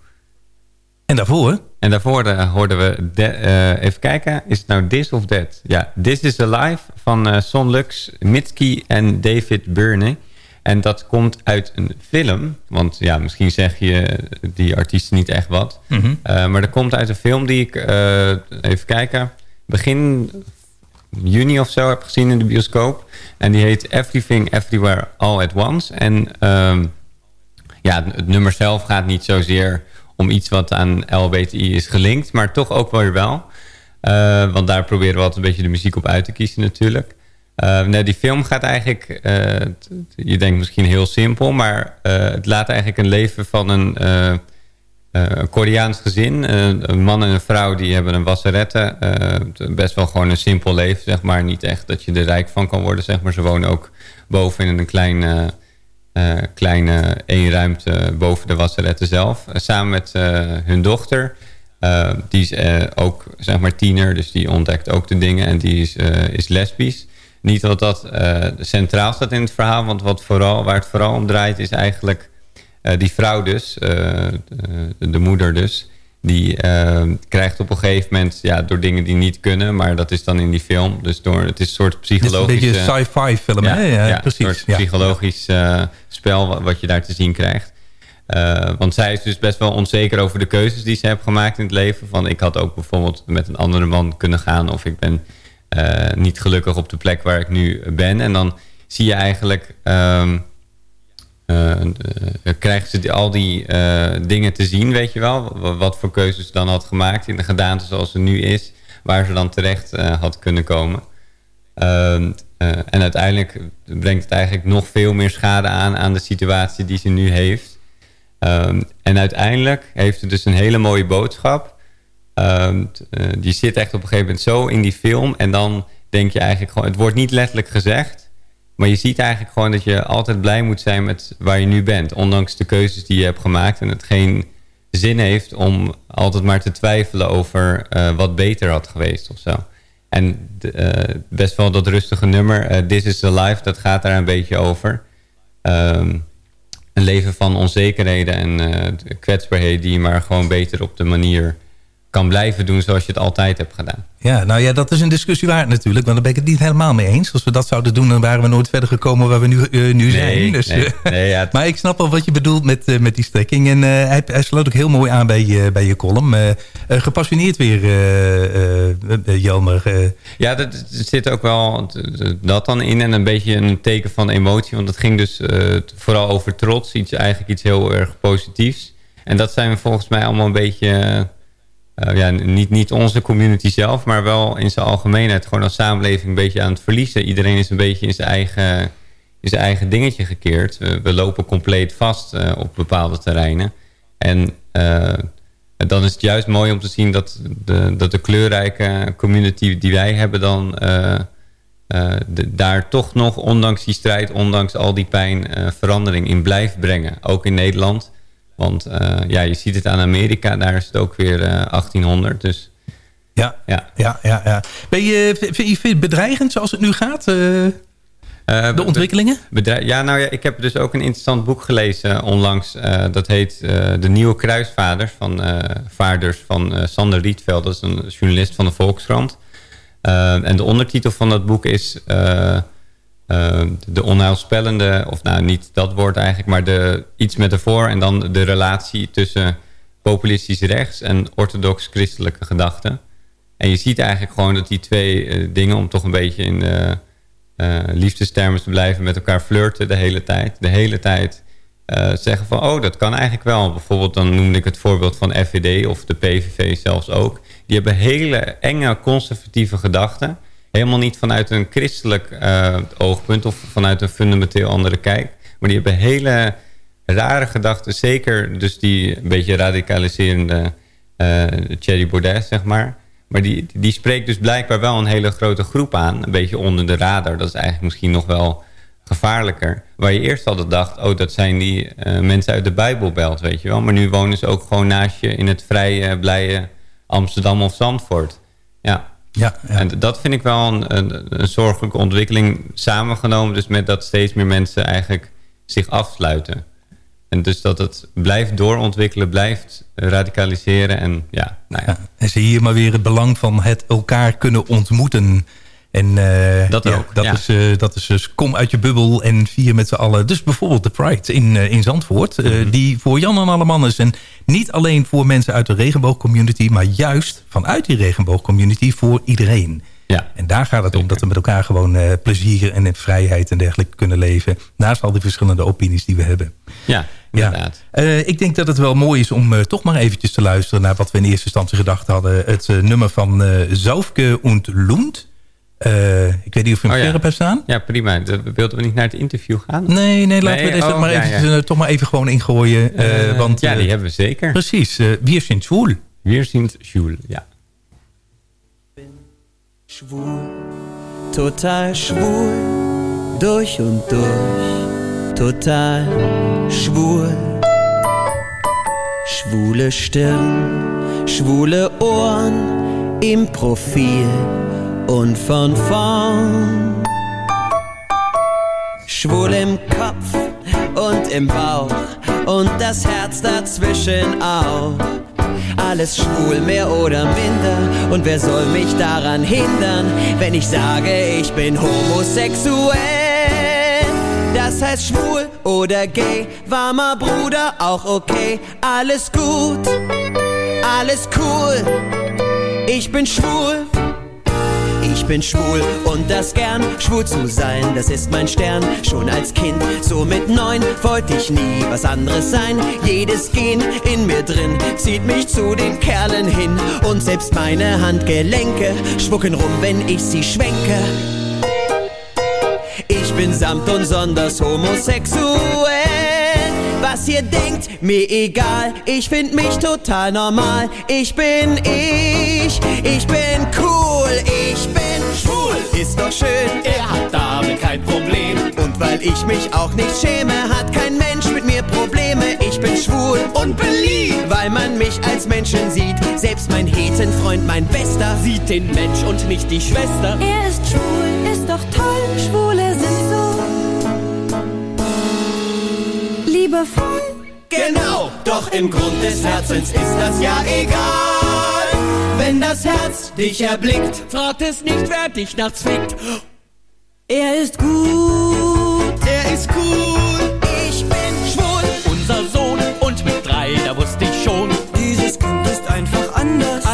En daarvoor? En daarvoor eh, hoorden we, de- even kijken, is het nou This of That? Ja, This is Alive van Son Lux, Mitski en David Byrne. En dat komt uit een film, want ja, misschien zeg je die artiesten niet echt wat. Mhm. Maar dat komt uit een film die ik, even kijken, begin juni of zo heb gezien in de bioscoop. En die heet Everything Everywhere All at Once. En ehm, ja, het nummer zelf gaat niet zozeer om iets wat aan LBTI is gelinkt, maar toch ook wel weer wel. Eh, want daar proberen we altijd een beetje de muziek op uit te kiezen natuurlijk. Eh, nee, die film gaat eigenlijk, eh, je denkt misschien heel simpel, maar eh, het laat eigenlijk een leven van een, een Koreaans gezin. Eh, een man en een vrouw die hebben een wasserette. Eh, best wel gewoon een simpel leven, zeg maar. Niet echt dat je er rijk van kan worden, zeg maar. Ze wonen ook boven in een klein, eh, eh, kleine één ruimte boven de wasserette zelf. Eh, samen met eh, hun dochter. Eh, die is eh, ook, zeg maar, tiener. Dus die ontdekt ook de dingen. En die is, eh, is lesbisch. Niet dat dat eh, centraal staat in het verhaal. Want wat vooral, waar het vooral om draait is eigenlijk... eh, die vrouw dus, eh, de, de moeder dus... die eh, krijgt op een gegeven moment... Ja, door dingen die niet kunnen... maar dat is dan in die film. Dus door, het is een soort is een psychologisch... beetje een sci-fi film, ja, hè? Ja, ja, precies. Een soort psychologisch spel wat, je daar te zien krijgt. Want zij is dus best wel onzeker over de keuzes die ze heeft gemaakt in het leven. Van ik had ook bijvoorbeeld met een andere man kunnen gaan. Of ik ben niet gelukkig op de plek waar ik nu ben. En dan zie je eigenlijk... ehm, eh, eh, krijgen ze al die eh, dingen te zien, weet je wel. Wa- Wat voor keuzes ze dan had gemaakt in de gedaante zoals ze nu is. Waar ze dan terecht eh, had kunnen komen. Ehm, eh, en uiteindelijk brengt het eigenlijk nog veel meer schade aan... aan de situatie die ze nu heeft. Ehm, en uiteindelijk heeft ze dus een hele mooie boodschap. Ehm, eh, die zit echt op een gegeven moment zo in die film. En dan denk je eigenlijk gewoon... Het wordt niet letterlijk gezegd... Maar je ziet eigenlijk gewoon dat je altijd blij moet zijn met waar je nu bent. Ondanks de keuzes die je hebt gemaakt. En het geen zin heeft om altijd maar te twijfelen over eh, wat beter had geweest of zo. En eh, best wel dat rustige nummer, eh, This is the Life, dat gaat daar een beetje over. Ehm, een leven van onzekerheden en kwetsbaarheden die je maar gewoon beter op de manier kan blijven doen zoals je het altijd hebt gedaan. Ja, nou ja, dat is een discussie waard natuurlijk. Want daar ben ik het niet helemaal mee eens. Als we dat zouden doen, dan waren we nooit verder gekomen waar we nu, eh, nu zijn. Dus, nee, eh, nee, ja, [LAUGHS] maar ik snap wel wat je bedoelt met, eh, met die strekking. En hij, hij sloot ook heel mooi aan bij, je bij je column. Gepassioneerd weer, Jelmer. Ja, dat- er zit ook wel dat dan in. En een beetje een teken van emotie. Want het ging dus vooral over trots. Iets, eigenlijk iets heel erg positiefs. En dat zijn we volgens mij allemaal een beetje... eh, ja, niet, niet onze community zelf, maar wel in zijn algemeenheid. Gewoon als samenleving een beetje aan het verliezen. Iedereen is een beetje in zijn eigen, in zijn eigen dingetje gekeerd. We, lopen compleet vast eh, op bepaalde terreinen. En eh, dan is het juist mooi om te zien dat de, dat de kleurrijke community die wij hebben dan... daar toch nog, ondanks die strijd, ondanks al die pijn, verandering in blijft brengen. Ook in Nederland. Want eh, ja, je ziet het aan Amerika, daar is het ook weer eh, 1800. Dus Ja, ja. ja, ja, ja. Ben je, vind je het bedreigend zoals het nu gaat? eh? de ontwikkelingen? ja, nou ja, ik heb dus ook een interessant boek gelezen onlangs. eh, dat heet eh, De Nieuwe Kruisvaders van, eh, Vaarders van eh, Sander Rietveld. Dat is een journalist van de Volkskrant. Eh, en de ondertitel van dat boek is... eh, de onheilspellende, of nou niet dat woord eigenlijk... maar de, iets met ervoor en dan de relatie tussen populistisch rechts... en orthodox-christelijke gedachten. En je ziet eigenlijk gewoon dat die twee eh, dingen... om toch een beetje in de eh, liefdestermen te blijven met elkaar flirten de hele tijd. De hele tijd zeggen van, oh, dat kan eigenlijk wel. Bijvoorbeeld dan noemde ik het voorbeeld van FVD of de PVV zelfs ook. Die hebben hele enge conservatieve gedachten. Helemaal niet vanuit een christelijk eh, oogpunt of vanuit een fundamenteel andere kijk. Maar die hebben hele rare gedachten. Zeker dus die een beetje radicaliserende eh Thierry Baudet, zeg maar. Maar die, die spreekt dus blijkbaar wel een hele grote groep aan. Een beetje onder de radar. Dat is eigenlijk misschien nog wel gevaarlijker. Waar je eerst altijd dacht, oh, dat zijn die eh, mensen uit de Bijbelbelt, weet je wel. Maar nu wonen ze ook gewoon naast je in het vrije, blije Amsterdam of Zandvoort. Ja. Ja, En dat vind ik wel een, een, een zorgelijke ontwikkeling samengenomen. Dus met dat steeds meer mensen eigenlijk zich afsluiten. En dus dat het blijft doorontwikkelen, blijft radicaliseren. En ja, nou ja. En zie hier maar weer het belang van het elkaar kunnen ontmoeten. En eh, Dat ja, ook, Dat, ja. is, eh, dat is dus kom uit je bubbel en vier met z'n allen. Dus bijvoorbeeld de Pride in, eh, in Zandvoort. Mhm. Die voor Jan en alle man is. En niet alleen voor mensen uit de regenboogcommunity. Maar juist vanuit die regenboogcommunity voor iedereen. Ja. En daar gaat het om dat we met elkaar gewoon eh, plezier en in vrijheid en dergelijke kunnen leven. Naast al die verschillende opinies die we hebben. Ja, inderdaad. Ik denk dat het wel mooi is om toch maar eventjes te luisteren... naar wat we in eerste instantie gedacht hadden. Het nummer van Zaufke und Lund. Eh, ik weet niet of je hem Oh ja. hebt staan. Ja, prima. De- Wilden we niet naar het interview gaan? Nee, nee, laten we deze oh, maar ja, ja. eh, toch maar even gewoon ingooien. eh, want, ja, die hebben we zeker. Precies. Wir sind schwul. Wir sind schwul, ja. Schwul, total schwul, durch und durch, total schwul. Schwule Stirn, schwule Ohren, im Profil und von vorn. Schwul im Kopf und im Bauch und das Herz dazwischen auch. Alles schwul, mehr oder minder. Und wer soll mich daran hindern, wenn ich sage, ich bin homosexuell? Das heißt schwul oder gay, warmer Bruder, auch okay. Alles gut, alles cool. Ich bin schwul, Ich bin schwul und das gern. Schwul zu sein, das ist mein Stern. Schon als Kind, so mit neun, wollte ich nie was anderes sein. Jedes Gen in mir drin zieht mich zu den Kerlen hin. Und selbst meine Handgelenke schwucken rum, wenn ich sie schwenke. Ich bin samt und sonders homosexuell. Was ihr denkt, mir egal. Ich find mich total normal. Ich bin ich, ich bin cool, ich bin schwul. Ist doch schön, er hat damit kein Problem. Und weil ich mich auch nicht schäme, hat kein Mensch mit mir Probleme. Ich bin schwul und beliebt, weil man mich als Menschen sieht. Selbst mein Hetenfreund, mein Bester, sieht den Mensch und nicht die Schwester. Er ist schwul, ist doch toll, Schwule liebevoll. Genau, doch im Grund des Herzens ist das ja egal. Wenn das Herz dich erblickt, fragt es nicht, wer dich nachts fickt. Er ist gut, er ist cool,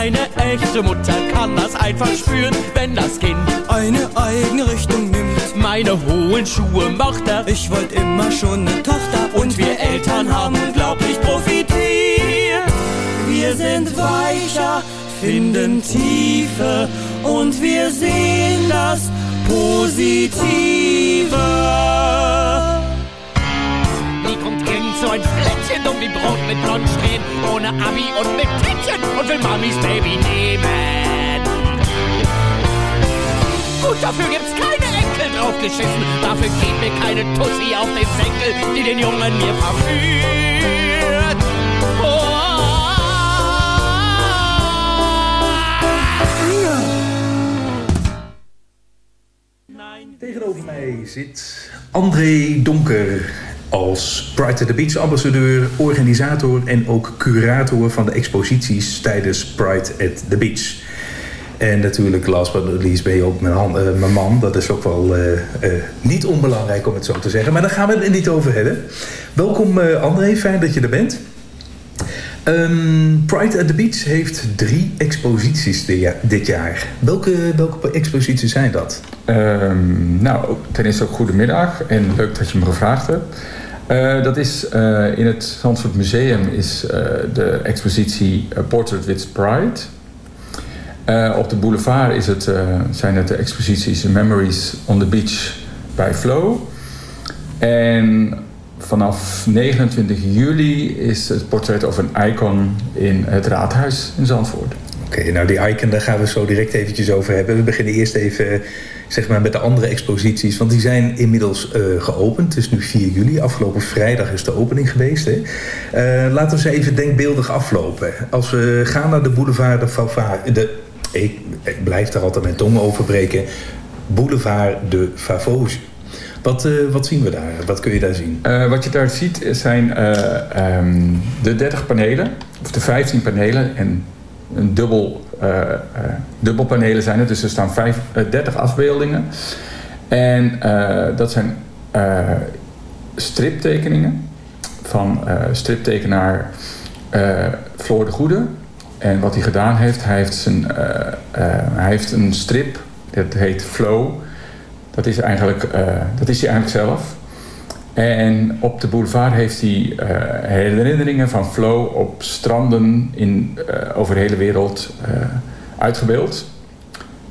Eine echte Mutter kann das einfach spüren, wenn das Kind Eine eigene Richtung nimmt. meine hohen Schuhe macht er. Ich wollte immer schon eine Tochter Und wir Eltern haben unglaublich profitiert. Wir sind weicher, finden Tiefe und wir sehen das Positive. So ein Flättchen um wie Brot mit Blondsträhnen, ohne Abi und mit Tätchen und will Mamis Baby nehmen? Gut, dafür gibt's keine Enkel draufgeschissen. Dafür geht mir keine Tussi auf den Senkel, die den Jungen mir verführt. Tegenover mij zit André Donker als Pride at the Beach ambassadeur, organisator en ook curator van de exposities tijdens Pride at the Beach. En natuurlijk, last but not least, ben je ook mijn, eh, man. Dat is ook wel eh, eh, niet onbelangrijk om het zo te zeggen. Maar daar gaan we het niet over hebben. Welkom André, fijn dat je er bent. Ehm, Pride at the Beach heeft drie exposities dit jaar. Welke, welke exposities zijn dat? Ehm, nou, ten eerste ook goedemiddag en leuk dat je me gevraagd hebt. Eh, dat is eh, in het Zandvoort Museum is eh, de expositie Portrait with Pride. Op de boulevard is het, zijn het de exposities Memories on the Beach bij Flow. En vanaf 29 juli is het portret of een icon in het Raadhuis in Zandvoort. Oké, nou die icon, daar gaan we zo direct eventjes over hebben. We beginnen eerst even zeg maar, met de andere exposities. Want die zijn inmiddels eh, geopend. Het is nu 4 juli. Afgelopen vrijdag is de opening geweest. Hè? Eh, laten we ze even denkbeeldig aflopen. Als we gaan naar de boulevard de Favage... De, ik, blijf daar altijd mijn tong over breken. Boulevard de Favose. Wat, eh, wat zien we daar? Wat kun je daar zien? Wat je daar ziet zijn eh, ehm, de 30 panelen, of de 15 panelen en een dubbel, eh, eh, dubbelpanelen zijn het. Dus er staan vijf, eh, 30 afbeeldingen. En eh, dat zijn eh, striptekeningen van eh, striptekenaar eh Floor de Goede. En wat hij gedaan heeft, hij heeft, eh, eh, hij heeft een strip, dat heet Flow. Dat is, eigenlijk, eh, dat is hij eigenlijk zelf. En op de boulevard heeft hij eh, herinneringen van Flow op stranden in, eh, over de hele wereld eh, uitgebeeld.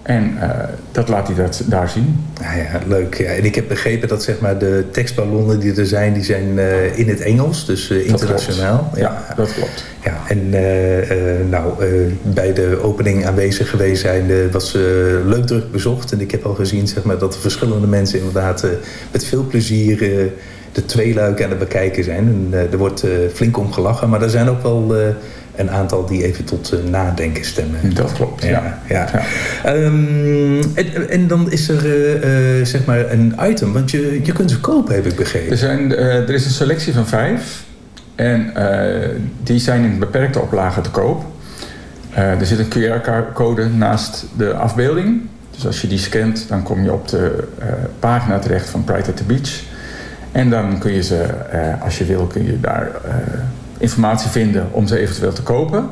En eh, dat laat hij dat, daar zien. Nou ja, leuk. Ja. En ik heb begrepen dat zeg maar, de tekstballonnen die er zijn, die zijn eh, in het Engels, dus eh, internationaal. Ja, dat klopt. Ja, en nou, bij de opening aanwezig geweest zijn was leuk druk bezocht. En ik heb al gezien zeg maar, dat er verschillende mensen inderdaad met veel plezier de twee luiken aan het bekijken zijn. En er wordt flink om gelachen, maar er zijn ook wel een aantal die even tot eh, nadenken stemmen. Dat klopt, ja. ja. Ehm, en, en dan is er eh, eh, zeg maar een item, want je, je kunt ze kopen, heb ik begrepen. Er, zijn, er is een selectie van vijf. En die zijn in beperkte oplagen te koop. Er zit een QR-code naast de afbeelding. Dus als je die scant, dan kom je op de pagina terecht van Pride at the Beach. En dan kun je ze, als je wil, kun je daar informatie vinden om ze eventueel te kopen.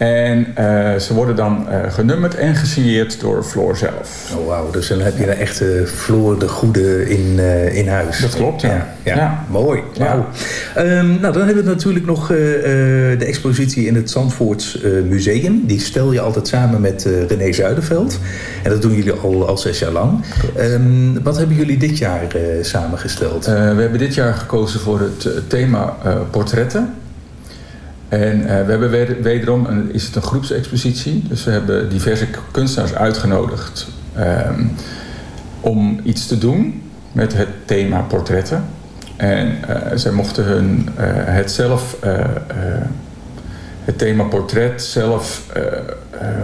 En eh, ze worden dan eh, genummerd en gesigneerd door Floor zelf. Oh, wauw. Dus dan heb je een echte Floor de Goede in, eh, in huis. Dat klopt, ja. Ja, Ja. mooi. Wauw. Ehm, nou, dan hebben we natuurlijk nog de expositie in het Zandvoorts Museum. Die stel je altijd samen met René Zuiderveld. En dat doen jullie al, al zes jaar lang. Ehm, wat hebben jullie dit jaar samengesteld? We hebben dit jaar gekozen voor het thema portretten. En eh, we hebben weder- wederom, een, is het een groepsexpositie. Dus we hebben diverse kunstenaars uitgenodigd ehm, om iets te doen met het thema portretten. En eh, zij mochten hun, eh, het zelf, het thema portret zelf,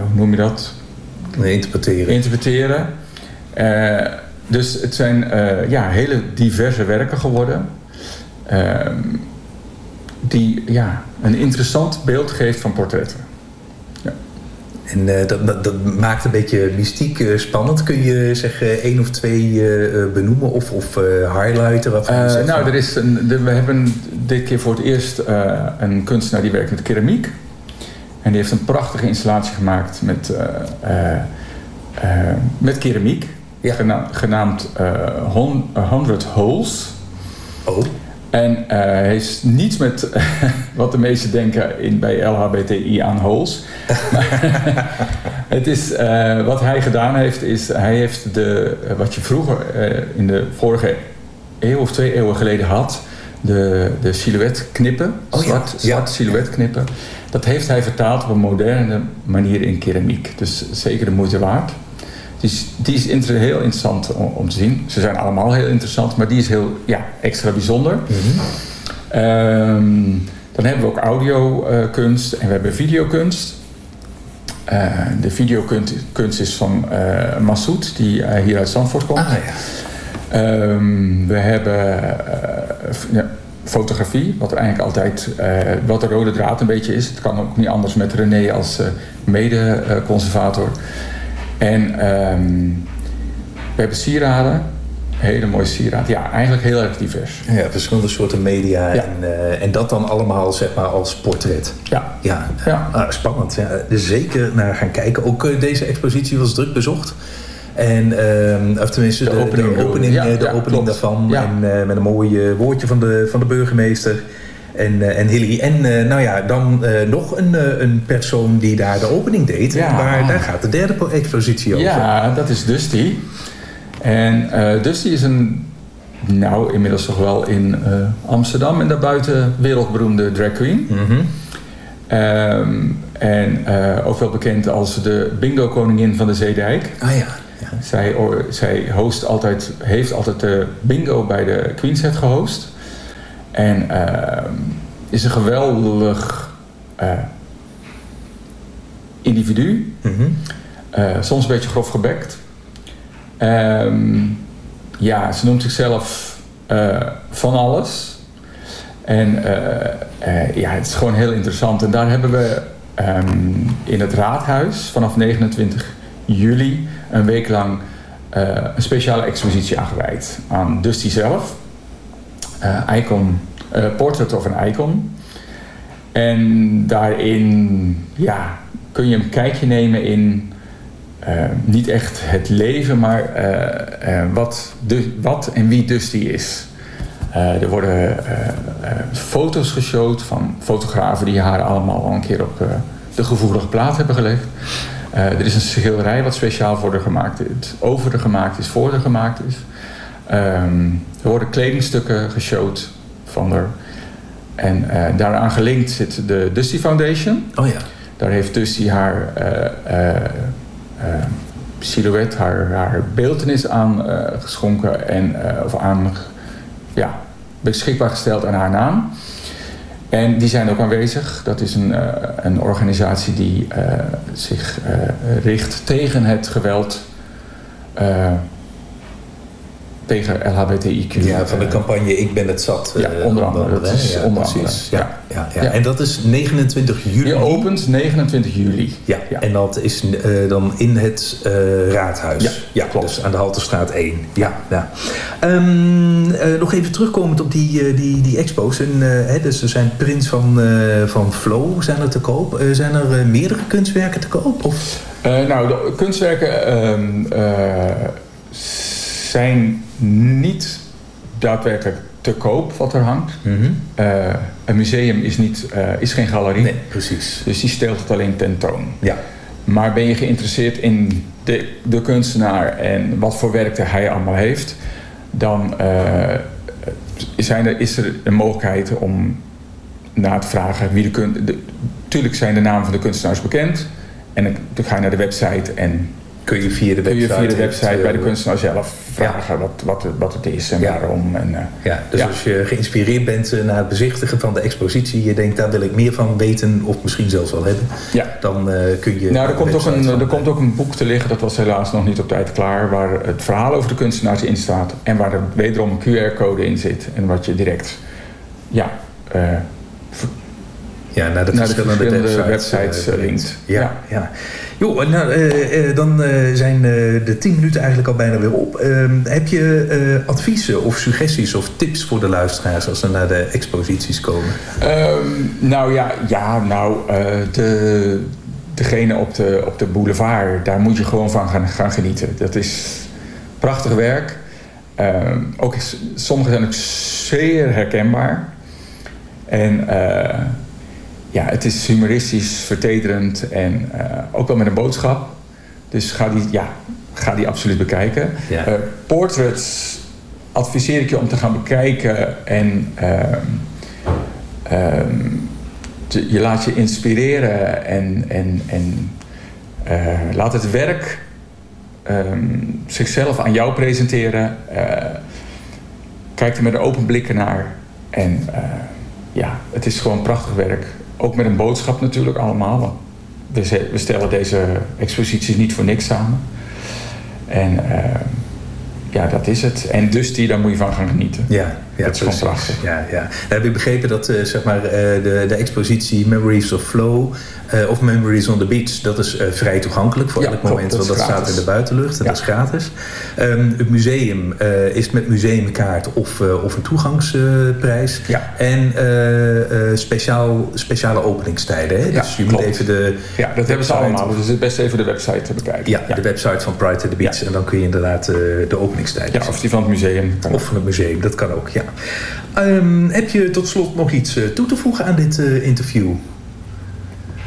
hoe noem je dat? Interpreteren. Interpreteren. Dus het zijn ja, hele diverse werken geworden. Ehm, die ja, een interessant beeld geeft van portretten. En eh, dat, dat, dat maakt een beetje mystiek eh, spannend. Kun je zeggen één of twee eh, eh, benoemen of, of eh, highlighten? Eh, zegt nou, van- er is een, de- we hebben dit keer voor het eerst eh, een kunstenaar die werkt met keramiek. En die heeft een prachtige installatie gemaakt met, eh, eh, eh, met keramiek. Gena- genaamd eh, hon- 100 Holes. Oh. En eh, hij is niets met [LAUGHS] wat de meesten denken in, bij LHBTI aan holes. [LAUGHS] het is, eh, wat hij gedaan heeft, is hij heeft de, wat je vroeger eh, in de vorige eeuw of twee eeuwen geleden had, de, de silhouet knippen, Oh ja, zwart, zwart silhouet knippen. Dat heeft hij vertaald op een moderne manier in keramiek. Dus zeker de moeite waard. Die is, die is inter- heel interessant om, om te zien. Ze zijn allemaal heel interessant, maar die is heel ja, extra bijzonder. Ehm, dan hebben we ook audiokunst en we hebben videokunst. Eh, de videokunst kunst is van eh Massoud, die eh, hier uit Zandvoort komt. Ah, ja. Ehm, we hebben eh, ja, fotografie, wat er eigenlijk altijd eh, wat de rode draad een beetje is. Het kan ook niet anders met René als eh, mede-conservator. En ehm, we hebben sieraden, hele mooie sieraden. Ja, eigenlijk heel erg divers. Ja, verschillende soorten media. Ja. En, eh, en dat dan allemaal zeg maar als portret. Ja. Ja, Ja. Ah, spannend. Ja. Dus zeker naar gaan kijken. Ook eh, deze expositie was druk bezocht. En, ehm, of tenminste, de, De de opening opening? Ja, eh, de opening daarvan. En met een mooi woordje van de, van de burgemeester. En, eh, en Hilly. En eh, nou ja, dan eh, nog een, een persoon die daar de opening deed. Ja. Maar daar gaat de derde po- expositie over. Ja, dat is Dusty. En Dusty is een, nou inmiddels toch wel in Amsterdam en daarbuiten wereldberoemde drag queen. Mhm. Ehm, en ook wel bekend als de bingo koningin van de Zeedijk. Ah ja. Zij, or- zij host altijd, heeft altijd de bingo bij de Queenset gehost. En ehm, is een geweldig eh, individu. Mhm. Eh, soms een beetje grof gebekt. Ehm, ja, ze noemt zichzelf eh, van alles. En ja, het is gewoon heel interessant. En daar hebben we ehm, in het raadhuis vanaf 29 juli een week lang een speciale expositie aangeweid aan Dusty zelf. Eh, icon, eh, Portrait of an Icon. En daarin ja, kun je een kijkje nemen in eh, niet echt het leven, maar wat, de, wat en wie Dusty is. Eh, er worden foto's geshowd van fotografen die haar allemaal al een keer op de gevoelige plaat hebben gelegd. Er is een schilderij wat speciaal voor haar gemaakt is, over haar gemaakt is, voor haar gemaakt is. Ehm, er worden kledingstukken geshowd van haar. En eh, daaraan gelinkt zit de Dusty Foundation. Oh ja. Daar heeft Dusty haar eh, eh, silhouet, haar, haar beeldenis aan geschonken en of aan ja, beschikbaar gesteld aan haar naam. En die zijn ook aanwezig. Dat is een, een organisatie die zich richt tegen het geweld tegen LHBTIQ. Ja, van de campagne Ik ben het zat. Ja, eh, onder andere. Dat is Ja, onder andere. Ja, ja, ja. En dat is 29 juli. Je opent 29 juli. Ja, en dat is eh, dan in het eh, raadhuis. Ja, klopt. Dus aan de Halterstraat 1. Ja, ja. Ehm, eh, nog even terugkomend op die, eh, die, die expo's. En, eh, hè, dus er zijn prints van, eh, van Flow zijn er te koop. Eh, zijn er eh, meerdere kunstwerken te koop? Of? Eh, nou, de kunstwerken ehm, eh, zijn niet daadwerkelijk te koop wat er hangt. Eh, een museum is, niet, eh, is geen galerie. Nee, precies. Dus die stelt het alleen tentoon. Ja. Maar ben je geïnteresseerd in de, de kunstenaar en wat voor werk hij allemaal heeft, dan eh, zijn er, is er een mogelijkheid om na te vragen wie de kunst. Tuurlijk zijn de namen van de kunstenaars bekend. En dan ga je naar de website en kun je via de website via de het, website bij de kunstenaar zelf vragen wat, wat, het- wat het is en Ja. waarom. En, eh, Ja, dus als je geïnspireerd bent eh, na het bezichtigen van de expositie... je denkt, daar wil ik meer van weten of misschien zelfs wel hebben... Ja. dan eh, kun je... Nou, naar er komt, ook een, van- er komt ook een boek te liggen, dat was helaas nog niet op tijd klaar, waar het verhaal over de kunstenaars in staat en waar er wederom een QR-code in zit en wat je direct, ja, Ja, naar de naar de verschillende, websites, websites, linkt. linkt. Ja, ja. Jo, nou, eh, eh, dan eh, zijn de 10 minuten eigenlijk al bijna weer op. Ehm, heb je adviezen of suggesties of tips voor de luisteraars als ze naar de exposities komen? Ehm, nou ja, ja nou, de, degene op de, op de boulevard, daar moet je gewoon van gaan, gaan genieten. Dat is prachtig werk. Ehm, ook sommige zijn ook zeer herkenbaar. En ja, het is humoristisch, vertederend en eh, ook wel met een boodschap. Dus ga die, ja, ga die absoluut bekijken. Ja. Eh, portraits adviseer ik je om te gaan bekijken en ehm, ehm, te- je laat je inspireren en, en, en eh, laat het werk ehm, zichzelf aan jou presenteren. Kijk er met open blik naar. En ja, het is gewoon prachtig werk. Ook met een boodschap natuurlijk allemaal. We stellen deze exposities niet voor niks samen. En eh, ja, dat is het. En dus die, daar moet je van gaan genieten. Ja, ja dat is gewoon precies. prachtig. Ja, ja. Nou, heb ik begrepen dat eh, zeg maar, eh, de, de expositie Memories of Flow eh, of Memories on the Beach, dat is vrij toegankelijk voor Ja, elk moment, want dat staat in de buitenlucht en Ja. dat is gratis. Ehm, het museum is met museumkaart of, of een toegangsprijs. Ja. En speciaal, speciale openingstijden. Hè? Dus je moet even de. Ja, dat hebben ze allemaal. Dus het is best even de website te bekijken. Ja, de website van Pride to the Beach. En dan kun je inderdaad de Ja, of die van het museum. Kan Of van het museum, dat kan ook, ja. Ehm, heb je tot slot nog iets eh, toe te voegen aan dit eh, interview?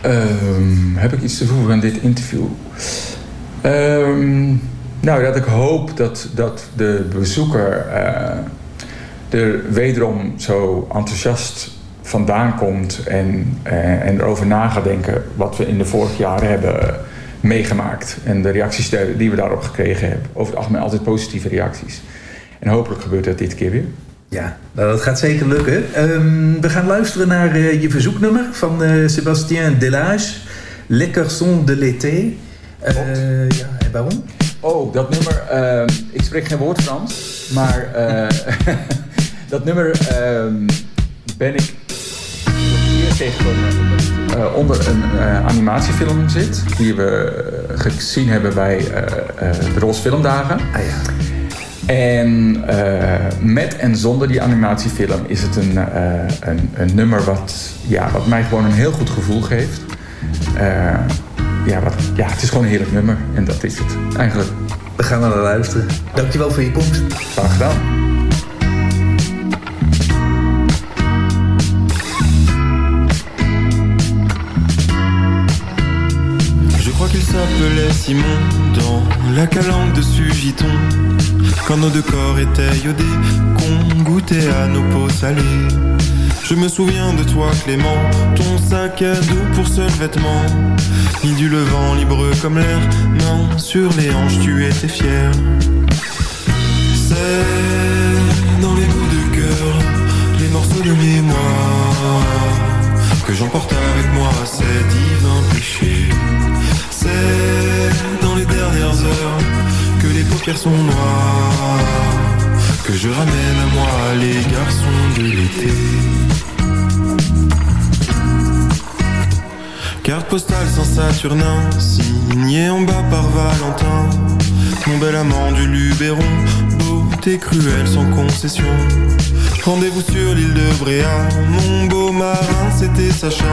Ehm, heb ik iets te voegen aan dit interview? Ehm, nou, dat ik hoop dat, dat de bezoeker eh, er wederom zo enthousiast vandaan komt en, en erover na gaat denken wat we in de vorige jaren hebben meegemaakt. En de reacties die we daarop gekregen hebben. Over het algemeen altijd positieve reacties. En hopelijk gebeurt dat dit keer weer. Ja, nou, dat gaat zeker lukken. Ehm, we gaan luisteren naar eh, je verzoeknummer van eh Sébastien Delage. Le Garçon de l'été. Eh, ja, en waarom? Oh, dat nummer. ehm, ik spreek geen woord Frans, maar [LAUGHS] dat nummer ehm, ben ik eh, onder een eh, animatiefilm zit. Die we eh, gezien hebben bij de Roze Filmdagen. Ah ja. En met en zonder die animatiefilm is het een, een, een nummer wat, ja, wat mij gewoon een heel goed gevoel geeft. Ja, wat, ja, het is gewoon een heerlijk nummer en dat is het eigenlijk. We gaan naar luisteren. Dankjewel voor je komst. Graag gedaan. S'appelait Simon dans la calanque de Sugiton. Quand nos deux corps étaient iodés, qu'on goûtait à nos peaux salées. Je me souviens de toi Clément, ton sac à dos pour seul vêtement. Ni du levant libre comme l'air, non, sur les hanches tu étais fier. C'est dans les bouts de cœur, les morceaux de mémoire, que j'emporte avec moi ces divins péchés. C'est dans les dernières heures que les paupières sont noires que je ramène à moi les garçons de l'été. Carte postale sans Saturnin, signée en bas par Valentin. Mon bel amant du Luberon, cruelle sans concession. Rendez-vous sur l'île de Bréa, mon beau marin c'était Sacha.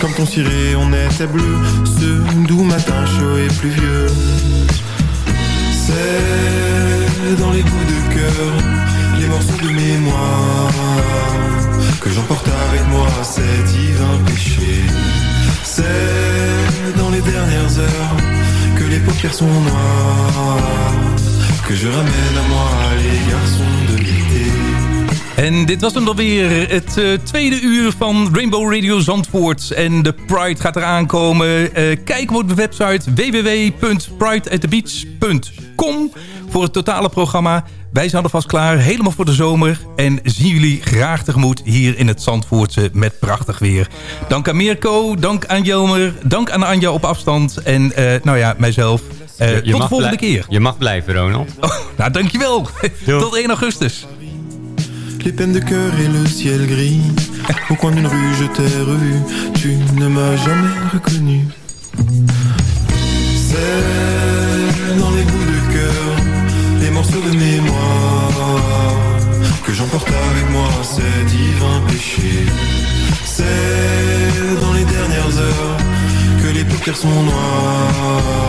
Comme ton ciré on était bleu, ce doux matin chaud et pluvieux. C'est dans les bouts de cœur, les morceaux de mémoire que j'emporte avec moi ces divins péchés. C'est dans les dernières heures que les paupières sont noires que je ramène à moi les garçons de. En dit was hem dan weer, het eh, tweede uur van Rainbow Radio Zandvoort. En de Pride gaat eraan komen. Eh, kijk op de website www.prideatthebeach.com voor het totale programma. Wij zijn alvast klaar, helemaal voor de zomer. En zien jullie graag tegemoet hier in het Zandvoortse met prachtig weer. Dank aan Mirko, dank aan Jelmer, dank aan Anja op afstand. En eh, nou ja, mijzelf. Eh, Je- je tot de volgende keer. Je mag blijven, Ronald. Oh, nou, dankjewel. Tot 1 augustus. Les peines de cœur et le ciel gris. Au coin d'une rue, je t'ai revu. Tu ne m'as jamais reconnu. C'est dans les bouts de cœur, les morceaux de mémoire que j'emporte avec moi ces divins péchés. C'est dans les dernières heures que les paupières sont noires,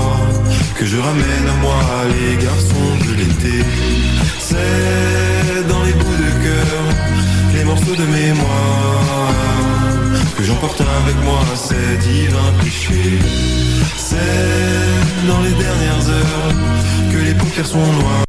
que je ramène à moi les garçons de l'été. C'est dans les bouts de cœur, les morceaux de mémoire, que j'emporte avec moi ces divins péchés. C'est dans les dernières heures que les paupières sont noires.